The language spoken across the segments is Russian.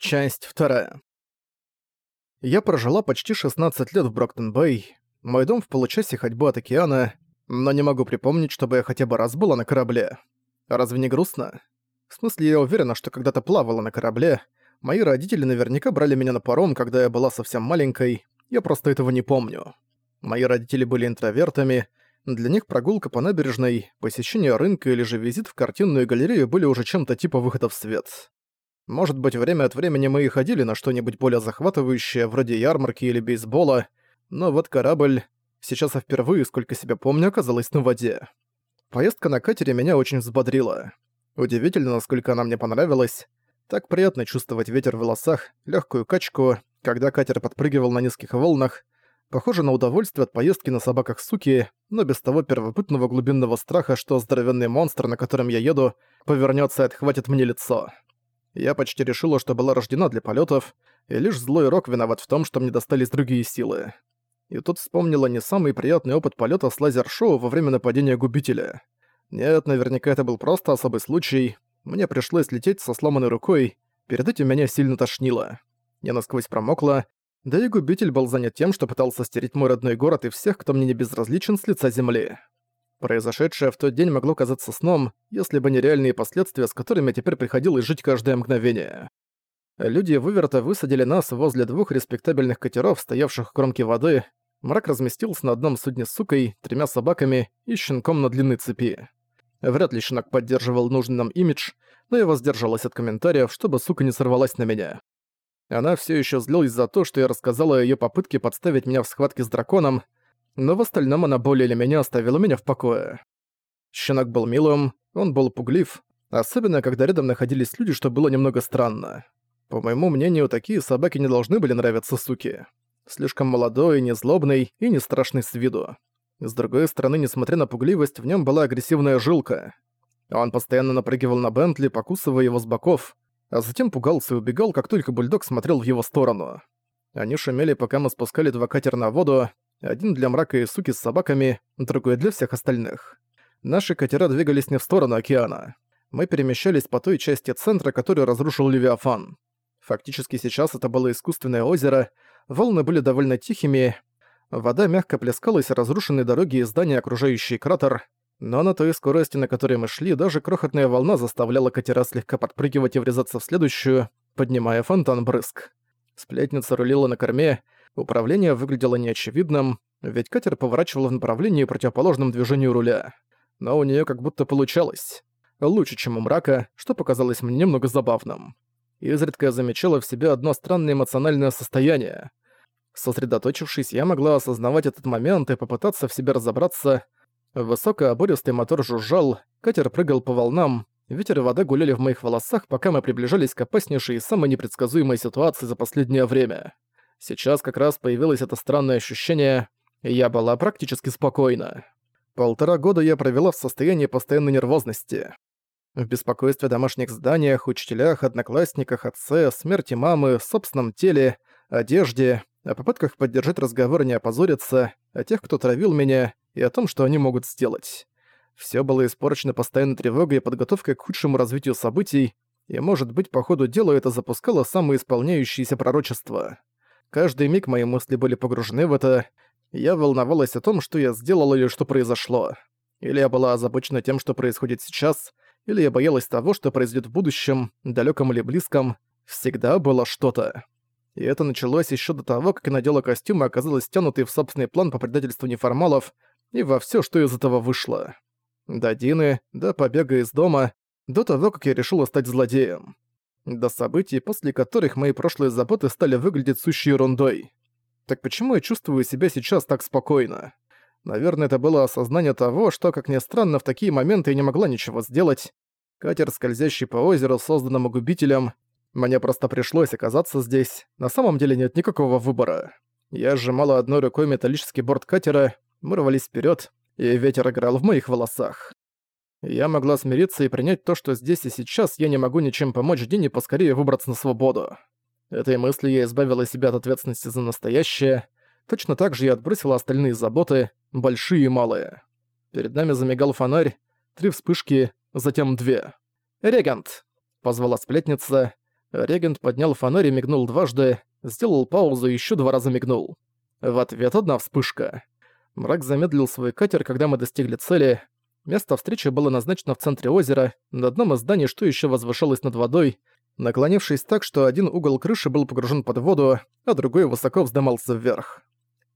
Часть вторая. Я прожила почти 16 лет в Броктон-Бэй. Мой дом в получасе ходьбы от океана, но не могу припомнить, чтобы я хотя бы раз была на корабле. Разве не грустно? В смысле, я уверена, что когда-то плавала на корабле. Мои родители наверняка брали меня на паром, когда я была совсем маленькой. Я просто этого не помню. Мои родители были интровертами. Для них прогулка по набережной, посещение рынка или же визит в картинную галерею были уже чем-то типа выхода в свет. Может быть, время от времени мы и ходили на что-нибудь более захватывающее, вроде ярмарки или бейсбола, но вот корабль, сейчас я впервые, сколько себя помню, оказалась на воде. Поездка на катере меня очень взбодрила. Удивительно, насколько она мне понравилась. Так приятно чувствовать ветер в волосах, легкую качку, когда катер подпрыгивал на низких волнах. Похоже на удовольствие от поездки на собаках суки, но без того первобытного глубинного страха, что здоровенный монстр, на котором я еду, повернется и отхватит мне лицо. Я почти решила, что была рождена для полетов, и лишь злой рок виноват в том, что мне достались другие силы. И тут вспомнила не самый приятный опыт полета с лазер-шоу во время нападения губителя. Нет, наверняка это был просто особый случай. Мне пришлось лететь со сломанной рукой, перед этим меня сильно тошнило. Я насквозь промокла, да и губитель был занят тем, что пытался стереть мой родной город и всех, кто мне не безразличен с лица земли. Произошедшее в тот день могло казаться сном, если бы не реальные последствия, с которыми теперь приходилось жить каждое мгновение. Люди выверта высадили нас возле двух респектабельных катеров, стоявших в кромке воды. Мрак разместился на одном судне с сукой, тремя собаками и щенком на длинной цепи. Вряд ли щенок поддерживал нужный нам имидж, но я воздержалась от комментариев, чтобы сука не сорвалась на меня. Она все еще злилась за то, что я рассказала о её попытке подставить меня в схватке с драконом, но в остальном она более или менее оставила меня в покое. Щенок был милым, он был пуглив, особенно когда рядом находились люди, что было немного странно. По моему мнению, такие собаки не должны были нравиться суки. Слишком молодой, незлобный и не страшный с виду. С другой стороны, несмотря на пугливость, в нем была агрессивная жилка. Он постоянно напрыгивал на Бентли, покусывая его с боков, а затем пугался и убегал, как только бульдог смотрел в его сторону. Они шумели, пока мы спускали два катера на воду, один для мрака и суки с собаками, другой для всех остальных. Наши катера двигались не в сторону океана. Мы перемещались по той части центра, которую разрушил Левиафан. Фактически сейчас это было искусственное озеро, волны были довольно тихими, вода мягко плескалась разрушенной дороги и здания, окружающие кратер, но на той скорости, на которой мы шли, даже крохотная волна заставляла катера слегка подпрыгивать и врезаться в следующую, поднимая фонтан брызг. Сплетница рулила на корме, Управление выглядело неочевидным, ведь катер поворачивал в направлении противоположном движению руля. Но у нее как будто получалось. Лучше, чем у мрака, что показалось мне немного забавным. Изредка я замечала в себе одно странное эмоциональное состояние. Сосредоточившись, я могла осознавать этот момент и попытаться в себе разобраться. Высокообористый мотор жужжал, катер прыгал по волнам, ветер и вода гуляли в моих волосах, пока мы приближались к опаснейшей и самой непредсказуемой ситуации за последнее время. Сейчас как раз появилось это странное ощущение, и я была практически спокойна. Полтора года я провела в состоянии постоянной нервозности. В беспокойстве о домашних зданиях, учителях, одноклассниках, отце, смерти мамы, собственном теле, одежде, о попытках поддержать разговор и не опозориться, о тех, кто травил меня, и о том, что они могут сделать. Всё было испорчено постоянной тревогой и подготовкой к худшему развитию событий, и, может быть, по ходу дела это запускало самоисполняющиеся пророчества. Каждый миг мои мысли были погружены в это. Я волновалась о том, что я сделала или что произошло. Или я была озабочена тем, что происходит сейчас, или я боялась того, что произойдет в будущем, далеком или близком. Всегда было что-то. И это началось еще до того, как я надела костюм и оказалась стянутой в собственный план по предательству неформалов и во все, что из этого вышло. До Дины, до побега из дома, до того, как я решила стать злодеем до событий, после которых мои прошлые заботы стали выглядеть сущей ерундой. Так почему я чувствую себя сейчас так спокойно? Наверное, это было осознание того, что, как ни странно, в такие моменты я не могла ничего сделать. Катер, скользящий по озеру, созданному губителем. Мне просто пришлось оказаться здесь. На самом деле нет никакого выбора. Я сжимала одной рукой металлический борт катера, мы рвались вперед, и ветер играл в моих волосах. Я могла смириться и принять то, что здесь и сейчас я не могу ничем помочь Дине поскорее выбраться на свободу. Этой мыслью я избавила себя от ответственности за настоящее. Точно так же я отбросила остальные заботы, большие и малые. Перед нами замигал фонарь, три вспышки, затем две. «Регент!» — позвала сплетница. Регент поднял фонарь и мигнул дважды, сделал паузу и еще два раза мигнул. В ответ одна вспышка. Мрак замедлил свой катер, когда мы достигли цели. Место встречи было назначено в центре озера, на одном из зданий, что еще возвышалось над водой, наклонившись так, что один угол крыши был погружен под воду, а другой высоко вздымался вверх.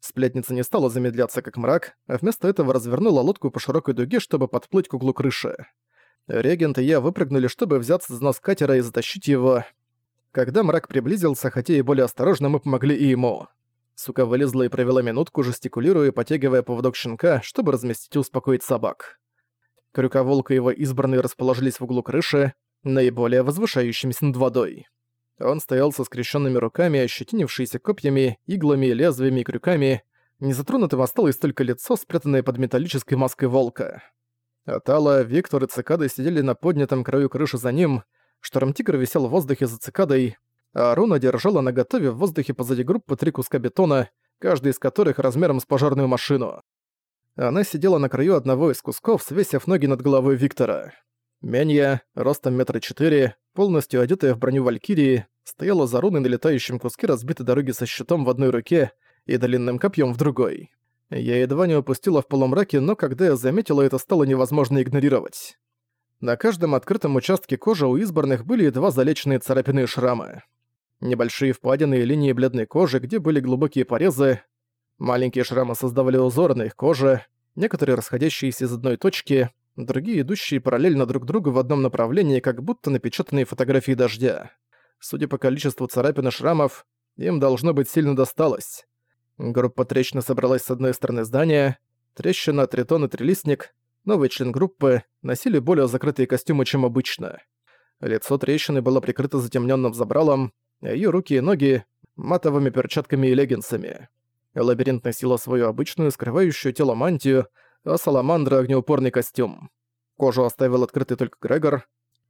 Сплетница не стала замедляться, как мрак, а вместо этого развернула лодку по широкой дуге, чтобы подплыть к углу крыши. Регент и я выпрыгнули, чтобы взяться за нос катера и затащить его. Когда мрак приблизился, хотя и более осторожно, мы помогли и ему. Сука вылезла и провела минутку, жестикулируя и потягивая поводок щенка, чтобы разместить и успокоить собак. Крюковолк и его избранные расположились в углу крыши, наиболее возвышающимся над водой. Он стоял со скрещенными руками, ощетинившиеся копьями, иглами, лезвиями и крюками. Незатронутым осталось только лицо, спрятанное под металлической маской волка. Атала, Виктор и Цикады сидели на поднятом краю крыши за ним, Шторм-тигр висел в воздухе за цикадой, а Руна держала на готове в воздухе позади группы три куска бетона, каждый из которых размером с пожарную машину. Она сидела на краю одного из кусков, свесив ноги над головой Виктора. Менья, ростом метра четыре, полностью одетая в броню Валькирии, стояла за руной на летающем куске разбитой дороги со щитом в одной руке и длинным копьем в другой. Я едва не упустила в полумраке, но когда я заметила, это стало невозможно игнорировать. На каждом открытом участке кожи у избранных были едва залеченные царапины и шрамы. Небольшие впадины и линии бледной кожи, где были глубокие порезы. Маленькие шрамы создавали узоры на их коже, некоторые расходящиеся из одной точки, другие идущие параллельно друг другу в одном направлении, как будто напечатанные фотографии дождя. Судя по количеству царапин и шрамов, им должно быть сильно досталось. Группа трещины собралась с одной стороны здания, трещина, тритон и трилистник, новый член группы, носили более закрытые костюмы, чем обычно. Лицо трещины было прикрыто затемненным забралом, а её руки и ноги — матовыми перчатками и леггинсами. Лабиринт носила свою обычную, скрывающую тело мантию, а Саламандра — огнеупорный костюм. Кожу оставил открытой только Грегор.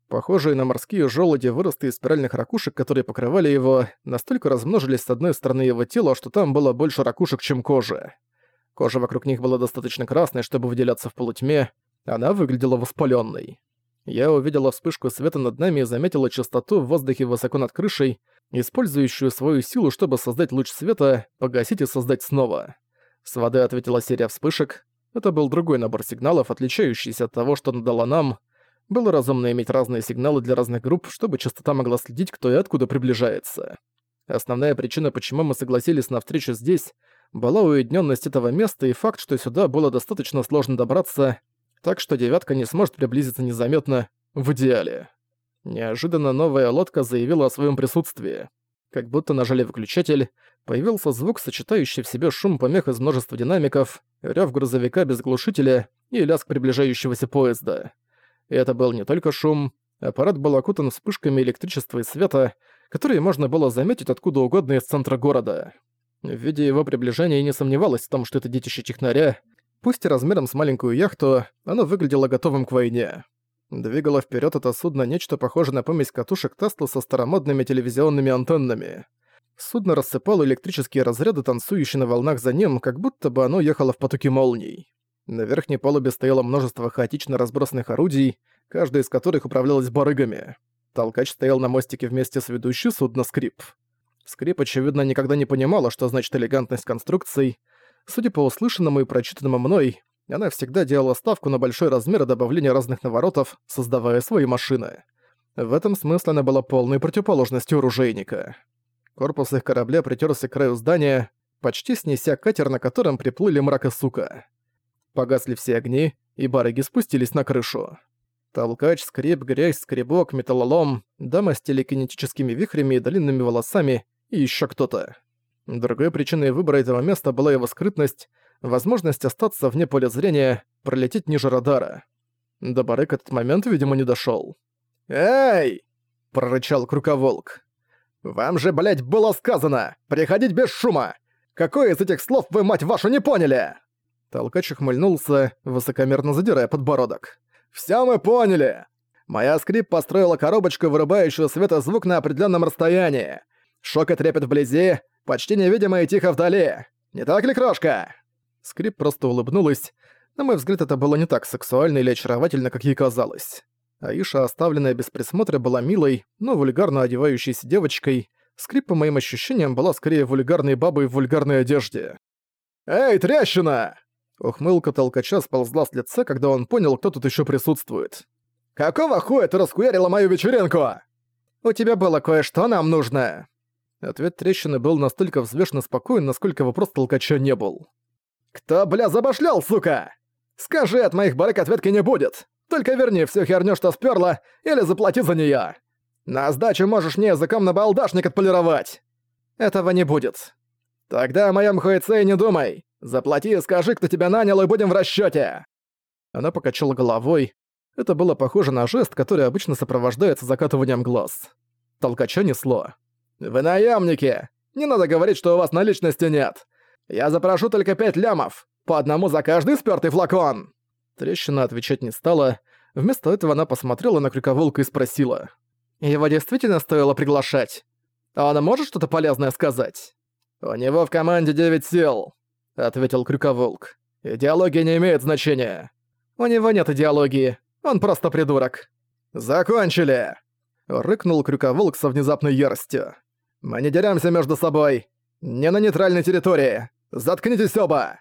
Похожие на морские желуди выросты из спиральных ракушек, которые покрывали его, настолько размножились с одной стороны его тела, что там было больше ракушек, чем кожи. Кожа вокруг них была достаточно красной, чтобы выделяться в полутьме, она выглядела воспалённой. Я увидела вспышку света над нами и заметила частоту в воздухе высоко над крышей, использующую свою силу, чтобы создать луч света, погасить и создать снова. С воды ответила серия вспышек. Это был другой набор сигналов, отличающийся от того, что она дала нам. Было разумно иметь разные сигналы для разных групп, чтобы частота могла следить, кто и откуда приближается. Основная причина, почему мы согласились на встречу здесь, была уединенность этого места и факт, что сюда было достаточно сложно добраться, так что девятка не сможет приблизиться незаметно в идеале. Неожиданно новая лодка заявила о своем присутствии. Как будто нажали выключатель, появился звук, сочетающий в себе шум помех из множества динамиков, рёв грузовика без глушителя и лязг приближающегося поезда. И это был не только шум, аппарат был окутан вспышками электричества и света, которые можно было заметить откуда угодно из центра города. Видя его приближение, я не сомневалась в том, что это детище технаря. Пусть и размером с маленькую яхту, оно выглядело готовым к войне. Двигало вперед это судно нечто похожее на помесь катушек Тесла со старомодными телевизионными антеннами. Судно рассыпало электрические разряды, танцующие на волнах за ним, как будто бы оно ехало в потоке молний. На верхней палубе стояло множество хаотично разбросанных орудий, каждое из которых управлялось барыгами. Толкач стоял на мостике вместе с ведущей судно скрип. Скрип, очевидно, никогда не понимала, что значит элегантность конструкций. Судя по услышанному и прочитанному мной, она всегда делала ставку на большой размер и добавление разных наворотов, создавая свои машины. В этом смысле она была полной противоположностью оружейника. Корпус их корабля притерся к краю здания, почти снеся катер, на котором приплыли мрак и сука. Погасли все огни, и барыги спустились на крышу. Толкач, скрип, грязь, скребок, металлолом, дама с телекинетическими вихрями и длинными волосами и еще кто-то. Другой причиной выбора этого места была его скрытность, возможность остаться вне поля зрения, пролететь ниже радара. До Барык этот момент, видимо, не дошел. «Эй!» — прорычал Круковолк. «Вам же, блядь, было сказано! Приходить без шума! Какое из этих слов вы, мать вашу, не поняли?» Толкач ухмыльнулся, высокомерно задирая подбородок. «Всё мы поняли! Моя скрип построила коробочку, вырубающую свет и звук на определенном расстоянии. Шок и трепет вблизи, почти невидимо и тихо вдали. Не так ли, крошка?» Скрип просто улыбнулась. На мой взгляд, это было не так сексуально или очаровательно, как ей казалось. Аиша, оставленная без присмотра, была милой, но вульгарно одевающейся девочкой. Скрип, по моим ощущениям, была скорее вульгарной бабой в вульгарной одежде. «Эй, трещина!» Ухмылка толкача сползла с лица, когда он понял, кто тут еще присутствует. «Какого хуя ты раскуярила мою вечеринку?» «У тебя было кое-что нам нужно». Ответ трещины был настолько взвешенно спокоен, насколько вопрос толкача не был. «Кто, бля, забашлял, сука? Скажи, от моих барыг ответки не будет. Только верни всю херню, что спёрла, или заплати за неё. На сдачу можешь мне языком на балдашник отполировать. Этого не будет. Тогда о моём хуйце не думай. Заплати и скажи, кто тебя нанял, и будем в расчёте. Она покачала головой. Это было похоже на жест, который обычно сопровождается закатыванием глаз. Толкача несло. «Вы наемники! Не надо говорить, что у вас наличности нет! Я запрошу только пять лямов, по одному за каждый спёртый флакон!» Трещина отвечать не стала. Вместо этого она посмотрела на крюковолка и спросила. «Его действительно стоило приглашать? А она может что-то полезное сказать?» «У него в команде девять сил», — ответил крюковолк. «Идеология не имеет значения». «У него нет идеологии. Он просто придурок». «Закончили!» — рыкнул крюковолк со внезапной яростью. «Мы не деремся между собой. Не на нейтральной территории. Заткнитесь оба!»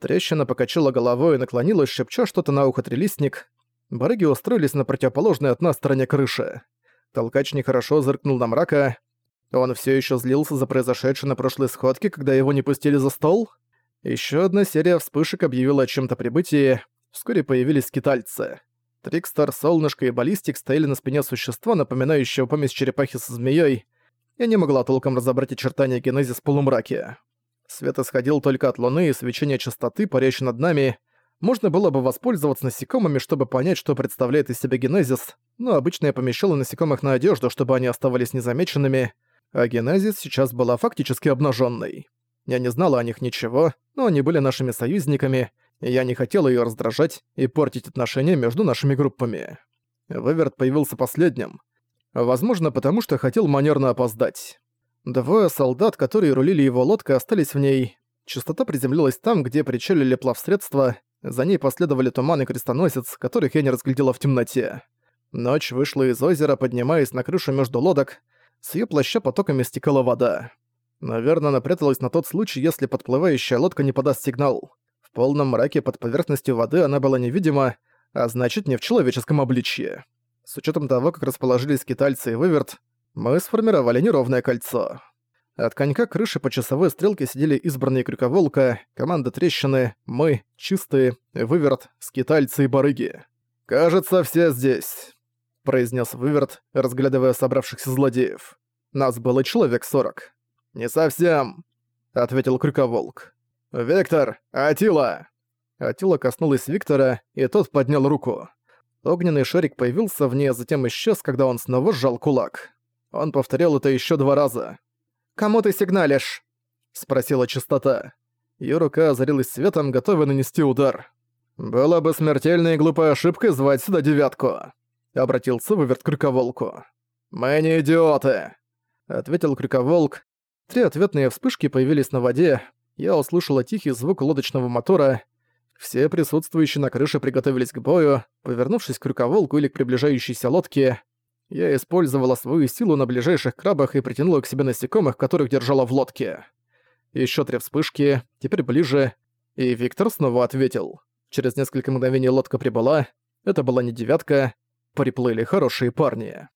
Трещина покачала головой и наклонилась, шепча что-то на ухо трелистник. Барыги устроились на противоположной от нас стороне крыши. Толкач нехорошо зыркнул на мрака. Он все еще злился за произошедшее на прошлой сходке, когда его не пустили за стол. Еще одна серия вспышек объявила о чем-то прибытии. Вскоре появились скитальцы. Трикстер, Солнышко и Баллистик стояли на спине существа, напоминающего помесь черепахи со змеей. Я не могла толком разобрать очертания генезис в полумраке. Свет исходил только от луны и свечения частоты, парящей над нами. Можно было бы воспользоваться насекомыми, чтобы понять, что представляет из себя генезис, но обычно я помещала насекомых на одежду, чтобы они оставались незамеченными, а генезис сейчас была фактически обнаженной. Я не знала о них ничего, но они были нашими союзниками, и я не хотела ее раздражать и портить отношения между нашими группами. Выверт появился последним. Возможно, потому что хотел манерно опоздать. Двое солдат, которые рулили его лодкой, остались в ней. Частота приземлилась там, где причалили плавсредства, за ней последовали туман и крестоносец, которых я не разглядела в темноте. Ночь вышла из озера, поднимаясь на крышу между лодок, с её плаща потоками стекала вода. Наверное, она пряталась на тот случай, если подплывающая лодка не подаст сигнал. В полном мраке под поверхностью воды она была невидима, а значит, не в человеческом обличье. С учетом того, как расположились китайцы и выверт, мы сформировали неровное кольцо. От конька крыши по часовой стрелке сидели избранные крюковолка, команда трещины, мы, чистые, выверт, скитальцы и барыги. «Кажется, все здесь», — произнес выверт, разглядывая собравшихся злодеев. «Нас было человек сорок». «Не совсем», — ответил крюковолк. «Виктор! Атила!» Атила коснулась Виктора, и тот поднял руку. Огненный шарик появился в ней, а затем исчез, когда он снова сжал кулак. Он повторял это еще два раза. «Кому ты сигналишь?» — спросила чистота. Её рука озарилась светом, готовая нанести удар. «Было бы смертельной и глупой ошибкой звать сюда девятку», — обратился выверт к крюковолку. «Мы не идиоты», — ответил крюковолк. Три ответные вспышки появились на воде. Я услышала тихий звук лодочного мотора. Все присутствующие на крыше приготовились к бою, повернувшись к крюковолку или к приближающейся лодке. Я использовала свою силу на ближайших крабах и притянула к себе насекомых, которых держала в лодке. Еще три вспышки, теперь ближе, и Виктор снова ответил. Через несколько мгновений лодка прибыла. Это была не девятка, приплыли хорошие парни.